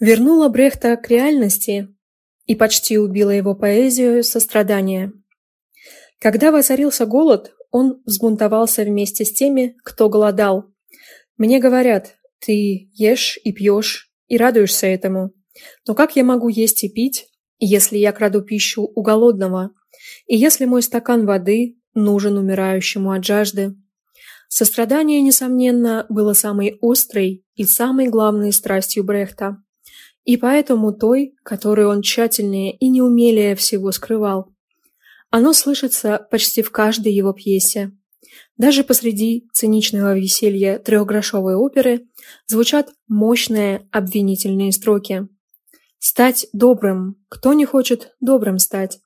вернула Брехта к реальности и почти убила его поэзию сострадания. Когда воцарился голод, он взбунтовался вместе с теми, кто голодал. Мне говорят, ты ешь и пьешь и радуешься этому. Но как я могу есть и пить, если я краду пищу у голодного, и если мой стакан воды нужен умирающему от жажды? Сострадание, несомненно, было самой острой и самой главной страстью Брехта, и поэтому той, которую он тщательнее и неумелее всего скрывал. Оно слышится почти в каждой его пьесе. Даже посреди циничного веселья трехгрошовой оперы звучат мощные обвинительные строки. «Стать добрым. Кто не хочет добрым стать?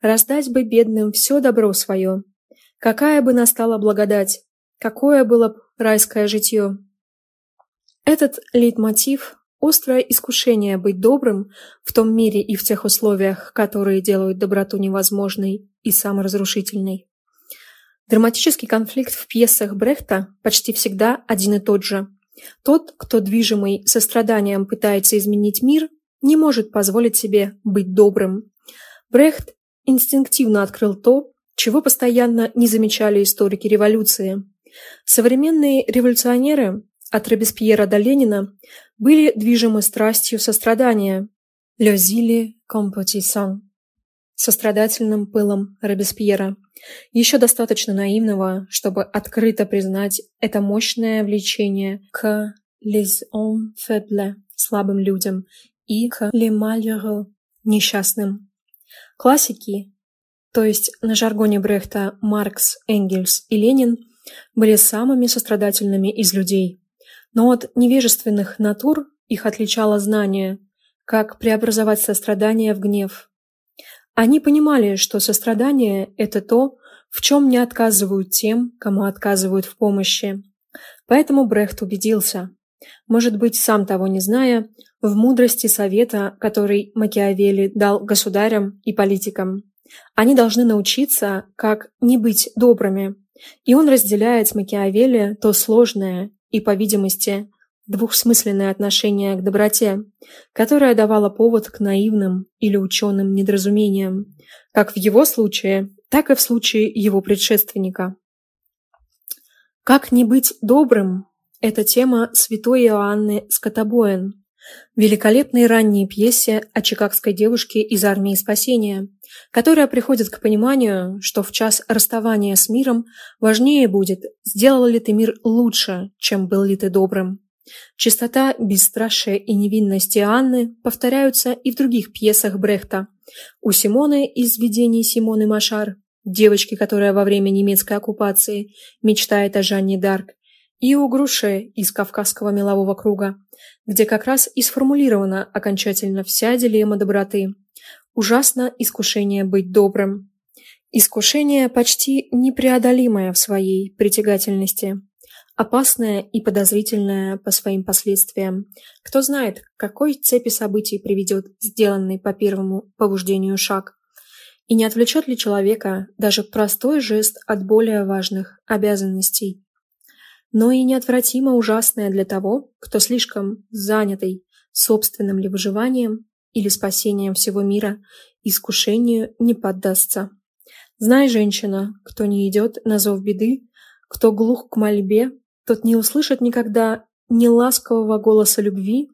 Раздать бы бедным все добро свое. Какая бы настала благодать, какое было б райское житье». Этот лейтмотив Острое искушение быть добрым в том мире и в тех условиях, которые делают доброту невозможной и саморазрушительной. Драматический конфликт в пьесах Брехта почти всегда один и тот же. Тот, кто движимый состраданием пытается изменить мир, не может позволить себе быть добрым. Брехт инстинктивно открыл то, чего постоянно не замечали историки революции. Современные революционеры от Робеспьера до Ленина были движимы страстью сострадания. Лёзили компотисан. Сострадательным пылом Робеспьера. Еще достаточно наивного, чтобы открыто признать это мощное влечение к les hommes faibles, слабым людям, и к les malheureux, несчастным. Классики, то есть на жаргоне Брехта Маркс, Энгельс и Ленин, были самыми сострадательными из людей. Но от невежественных натур их отличало знание, как преобразовать сострадание в гнев. Они понимали, что сострадание – это то, в чем не отказывают тем, кому отказывают в помощи. Поэтому Брехт убедился, может быть, сам того не зная, в мудрости совета, который Макиавелли дал государям и политикам. Они должны научиться, как не быть добрыми. И он разделяет с Макиавелли то сложное и, по видимости, двухсмысленное отношение к доброте, которое давало повод к наивным или ученым недоразумениям, как в его случае, так и в случае его предшественника. Как не быть добрым – это тема святой Иоанны Скотобоин, великолепной ранней пьесе о чикагской девушке из армии спасения, которая приходит к пониманию, что в час расставания с миром важнее будет, сделал ли ты мир лучше, чем был ли ты добрым. Чистота, бесстрашие и невинность Анны повторяются и в других пьесах Брехта. У Симоны из видений Симоны Машар, девочки, которая во время немецкой оккупации мечтает о Жанне Дарк, и у Груше из Кавказского мелового круга, где как раз и сформулирована окончательно вся дилемма доброты. Ужасно искушение быть добрым. Искушение почти непреодолимое в своей притягательности. Опасное и подозрительное по своим последствиям. Кто знает, к какой цепи событий приведет сделанный по первому побуждению шаг. И не отвлечет ли человека даже простой жест от более важных обязанностей но и неотвратимо ужасное для того, кто слишком занятый собственным ли выживанием или спасением всего мира искушению не поддастся. Знай, женщина, кто не идет на зов беды, кто глух к мольбе, тот не услышит никогда ни ласкового голоса любви,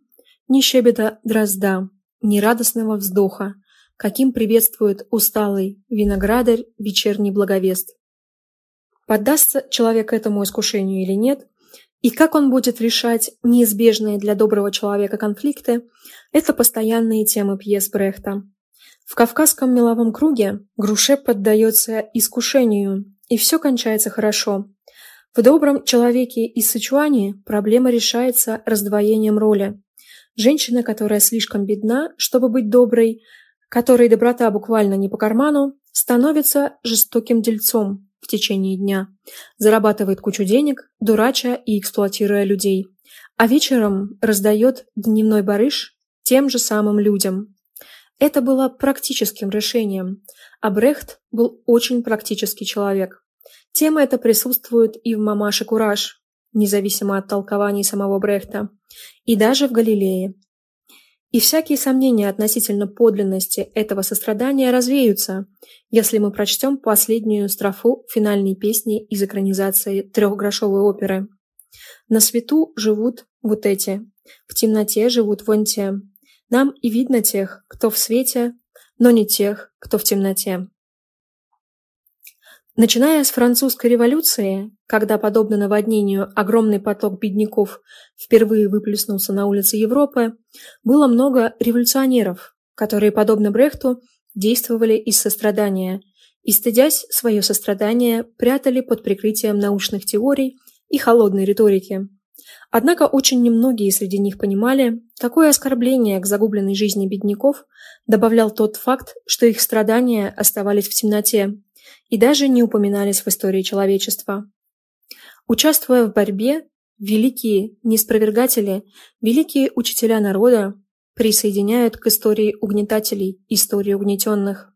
ни щебета дрозда, ни радостного вздоха, каким приветствует усталый виноградарь вечерний благовест. Поддастся человек этому искушению или нет, и как он будет решать неизбежные для доброго человека конфликты, это постоянные темы пьес Брехта. В кавказском меловом круге Груше поддается искушению, и все кончается хорошо. В добром человеке из Сычуани проблема решается раздвоением роли. Женщина, которая слишком бедна, чтобы быть доброй, которой доброта буквально не по карману, становится жестоким дельцом, в течение дня, зарабатывает кучу денег, дурача и эксплуатируя людей, а вечером раздает дневной барыш тем же самым людям. Это было практическим решением, а Брехт был очень практический человек. Тема эта присутствует и в «Мамаше Кураж», независимо от толкований самого Брехта, и даже в «Галилее». И всякие сомнения относительно подлинности этого сострадания развеются, если мы прочтем последнюю строфу финальной песни из экранизации трехгрошовой оперы. На свету живут вот эти, в темноте живут вон те. Нам и видно тех, кто в свете, но не тех, кто в темноте. Начиная с французской революции, когда, подобно наводнению, огромный поток бедняков впервые выплеснулся на улицы Европы, было много революционеров, которые, подобно Брехту, действовали из сострадания и, стыдясь свое сострадание, прятали под прикрытием научных теорий и холодной риторики. Однако очень немногие среди них понимали, какое оскорбление к загубленной жизни бедняков добавлял тот факт, что их страдания оставались в темноте, и даже не упоминались в истории человечества. Участвуя в борьбе, великие неспровергатели, великие учителя народа присоединяют к истории угнетателей истории угнетенных.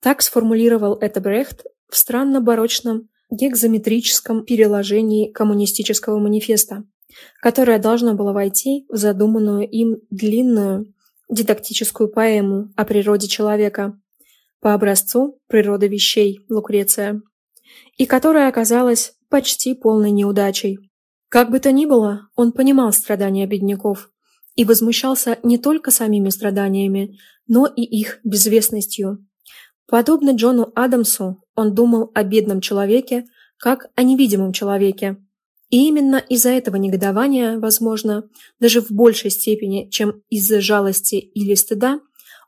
Так сформулировал это Брехт в странно-барочном гекзометрическом переложении коммунистического манифеста, которое должно было войти в задуманную им длинную дидактическую поэму о природе человека, по образцу природы вещей Лукреция, и которая оказалась почти полной неудачей. Как бы то ни было, он понимал страдания бедняков и возмущался не только самими страданиями, но и их безвестностью. Подобно Джону Адамсу, он думал о бедном человеке как о невидимом человеке. И именно из-за этого негодования, возможно, даже в большей степени, чем из-за жалости или стыда,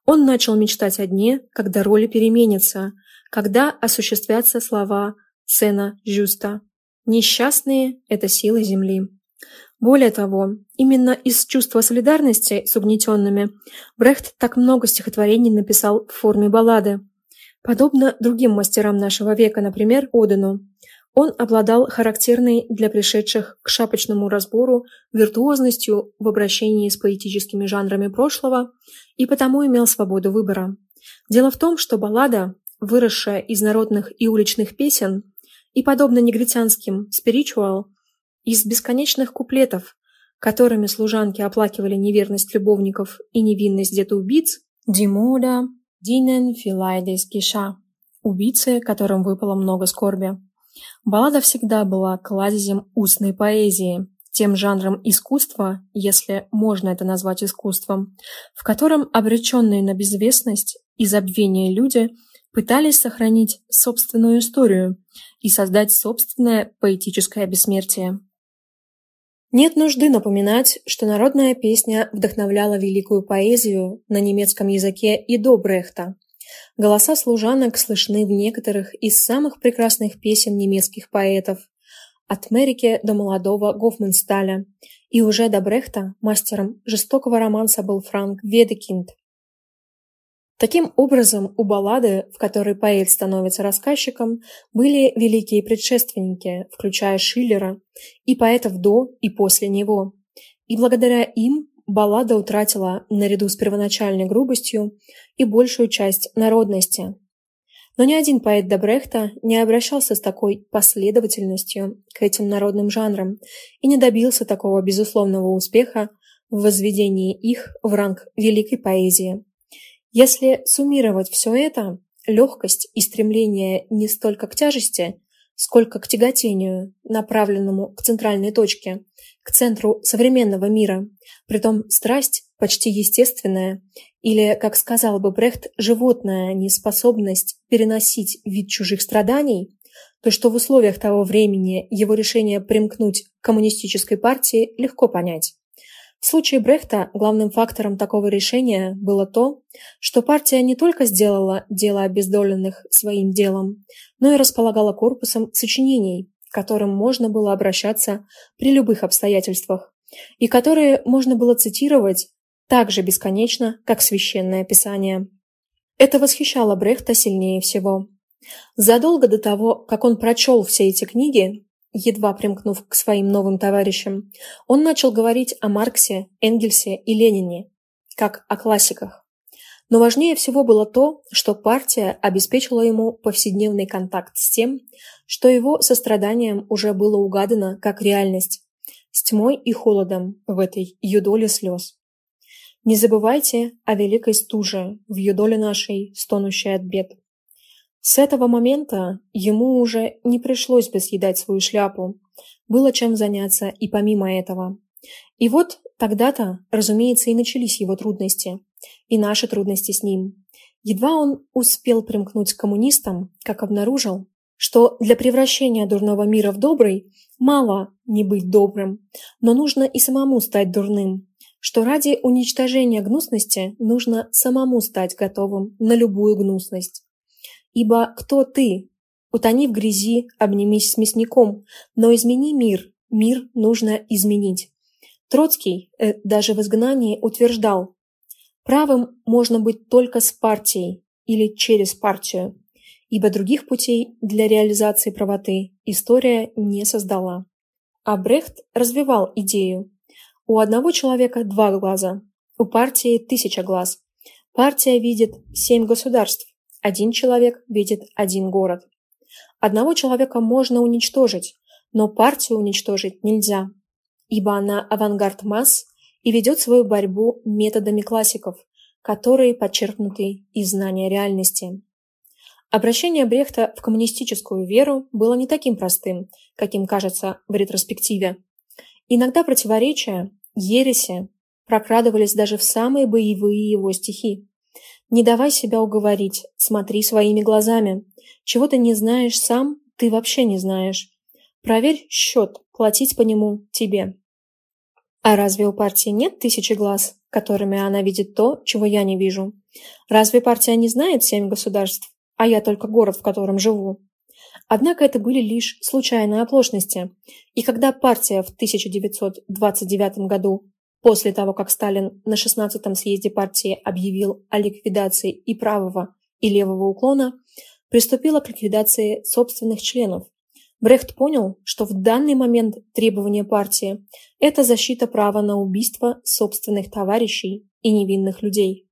он начал мечтать о дне, когда роли переменятся, когда осуществятся слова «Сена Жюста». Несчастные – это силы Земли. Более того, именно из чувства солидарности с угнетенными Брехт так много стихотворений написал в форме баллады. Подобно другим мастерам нашего века, например, Одену, он обладал характерной для пришедших к шапочному разбору виртуозностью в обращении с поэтическими жанрами прошлого и потому имел свободу выбора. Дело в том, что баллада, выросшая из народных и уличных песен, и, подобно негритянским «спиричуал», из бесконечных куплетов, которыми служанки оплакивали неверность любовников и невинность детоубийц, «Димуда динен филайдес гиша» – убийцы, которым выпало много скорби. Баллада всегда была кладезем устной поэзии, тем жанром искусства, если можно это назвать искусством, в котором обреченные на безвестность и забвение люди пытались сохранить собственную историю и создать собственное поэтическое бессмертие. Нет нужды напоминать, что народная песня вдохновляла великую поэзию на немецком языке и до Брехта – Голоса служанок слышны в некоторых из самых прекрасных песен немецких поэтов, от Мерики до молодого Гофмансталя, и уже до Брехта мастером жестокого романса был Франк Ведекинд. Таким образом, у баллады, в которой поэт становится рассказчиком, были великие предшественники, включая Шиллера, и поэтов до и после него. И благодаря им баллада утратила, наряду с первоначальной грубостью, и большую часть народности. Но ни один поэт Добрехта не обращался с такой последовательностью к этим народным жанрам и не добился такого безусловного успеха в возведении их в ранг великой поэзии. Если суммировать все это, легкость и стремление не столько к тяжести, сколько к тяготению, направленному к центральной точке, к центру современного мира, притом страсть почти естественная, или, как сказал бы Брехт, животная неспособность переносить вид чужих страданий, то что в условиях того времени его решение примкнуть к коммунистической партии легко понять. В случае Брехта главным фактором такого решения было то, что партия не только сделала дело обездоленных своим делом, но и располагала корпусом сочинений, к которым можно было обращаться при любых обстоятельствах, и которые можно было цитировать так же бесконечно, как священное писание. Это восхищало Брехта сильнее всего. Задолго до того, как он прочел все эти книги, едва примкнув к своим новым товарищам, он начал говорить о Марксе, Энгельсе и Ленине, как о классиках. Но важнее всего было то, что партия обеспечила ему повседневный контакт с тем, что его состраданием уже было угадано как реальность, с тьмой и холодом в этой юдоле слез. Не забывайте о великой стуже, в ее доле нашей, стонущей от бед. С этого момента ему уже не пришлось бы съедать свою шляпу. Было чем заняться и помимо этого. И вот тогда-то, разумеется, и начались его трудности. И наши трудности с ним. Едва он успел примкнуть к коммунистам, как обнаружил, что для превращения дурного мира в добрый мало не быть добрым, но нужно и самому стать дурным, что ради уничтожения гнусности нужно самому стать готовым на любую гнусность. Ибо кто ты? Утони в грязи, обнимись с мясником, но измени мир, мир нужно изменить. Троцкий э, даже в изгнании утверждал, правым можно быть только с партией или через партию, ибо других путей для реализации правоты история не создала. А Брехт развивал идею. У одного человека два глаза, у партии тысяча глаз. Партия видит семь государств, один человек видит один город. Одного человека можно уничтожить, но партию уничтожить нельзя, ибо она авангард масс и ведет свою борьбу методами классиков, которые подчеркнуты из знания реальности. Обращение Брехта в коммунистическую веру было не таким простым, каким кажется в ретроспективе. Иногда противоречия, ереси прокрадывались даже в самые боевые его стихи. Не давай себя уговорить, смотри своими глазами. Чего ты не знаешь сам, ты вообще не знаешь. Проверь счет, платить по нему тебе. А разве у партии нет тысячи глаз, которыми она видит то, чего я не вижу? Разве партия не знает семь государств, а я только город, в котором живу? Однако это были лишь случайные оплошности. И когда партия в 1929 году После того, как Сталин на 16-м съезде партии объявил о ликвидации и правого, и левого уклона, приступила к ликвидации собственных членов. Брехт понял, что в данный момент требование партии – это защита права на убийство собственных товарищей и невинных людей.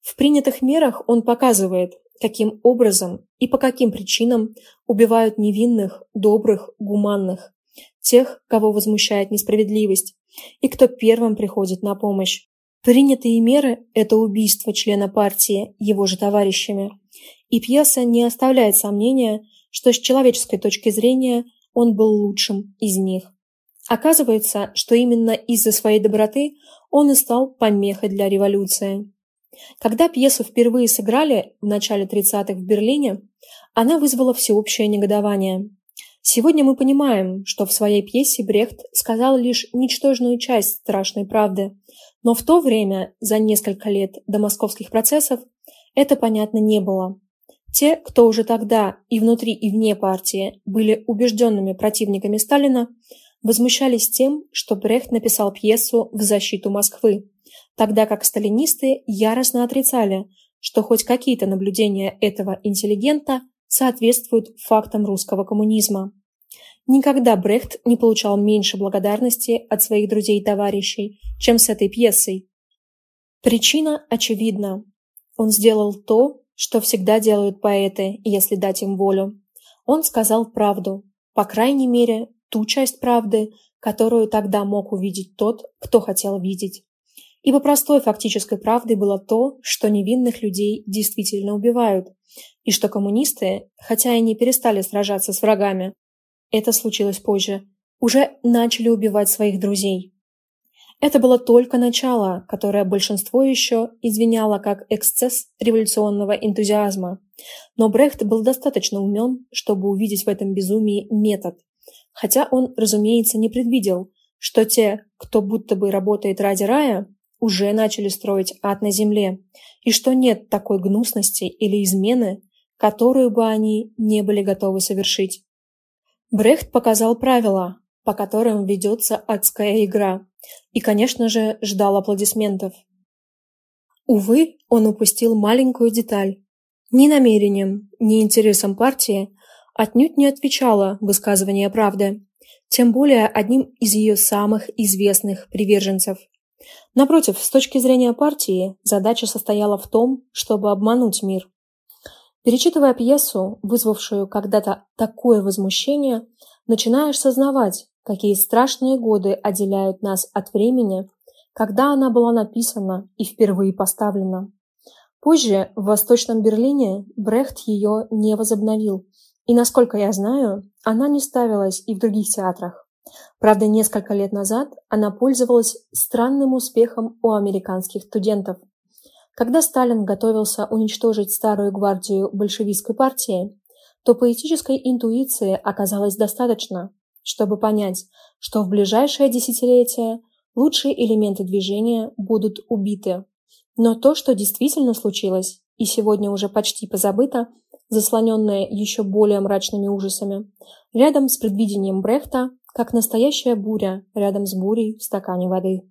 В принятых мерах он показывает, каким образом и по каким причинам убивают невинных, добрых, гуманных, тех, кого возмущает несправедливость, и кто первым приходит на помощь. Принятые меры – это убийство члена партии его же товарищами. И пьеса не оставляет сомнения, что с человеческой точки зрения он был лучшим из них. Оказывается, что именно из-за своей доброты он и стал помехой для революции. Когда пьесу впервые сыграли в начале 30-х в Берлине, она вызвала всеобщее негодование. Сегодня мы понимаем, что в своей пьесе Брехт сказал лишь ничтожную часть страшной правды, но в то время, за несколько лет до московских процессов, это понятно не было. Те, кто уже тогда и внутри, и вне партии были убежденными противниками Сталина, возмущались тем, что Брехт написал пьесу в защиту Москвы, тогда как сталинисты яростно отрицали, что хоть какие-то наблюдения этого интеллигента соответствуют фактам русского коммунизма. Никогда Брехт не получал меньше благодарности от своих друзей и товарищей, чем с этой пьесой. Причина очевидна. Он сделал то, что всегда делают поэты, если дать им волю. Он сказал правду, по крайней мере, ту часть правды, которую тогда мог увидеть тот, кто хотел видеть. Ибо простой фактической правдой было то, что невинных людей действительно убивают, и что коммунисты, хотя и не перестали сражаться с врагами, это случилось позже, уже начали убивать своих друзей. Это было только начало, которое большинство еще извиняло как эксцесс революционного энтузиазма. Но Брехт был достаточно умен, чтобы увидеть в этом безумии метод. Хотя он, разумеется, не предвидел, что те, кто будто бы работает ради рая, уже начали строить ад на земле, и что нет такой гнусности или измены, которую бы они не были готовы совершить. Брехт показал правила, по которым ведется адская игра, и, конечно же, ждал аплодисментов. Увы, он упустил маленькую деталь. Ни намерением, ни интересом партии отнюдь не отвечало высказывание правды, тем более одним из ее самых известных приверженцев – Напротив, с точки зрения партии, задача состояла в том, чтобы обмануть мир. Перечитывая пьесу, вызвавшую когда-то такое возмущение, начинаешь сознавать, какие страшные годы отделяют нас от времени, когда она была написана и впервые поставлена. Позже в Восточном Берлине Брехт ее не возобновил, и, насколько я знаю, она не ставилась и в других театрах. Правда, несколько лет назад она пользовалась странным успехом у американских студентов. Когда Сталин готовился уничтожить старую гвардию большевистской партии, то поэтической интуиции оказалось достаточно, чтобы понять, что в ближайшее десятилетие лучшие элементы движения будут убиты. Но то, что действительно случилось, и сегодня уже почти позабыто, заслоненное еще более мрачными ужасами, рядом с предвидением Брехта, как настоящая буря рядом с бурей в стакане воды.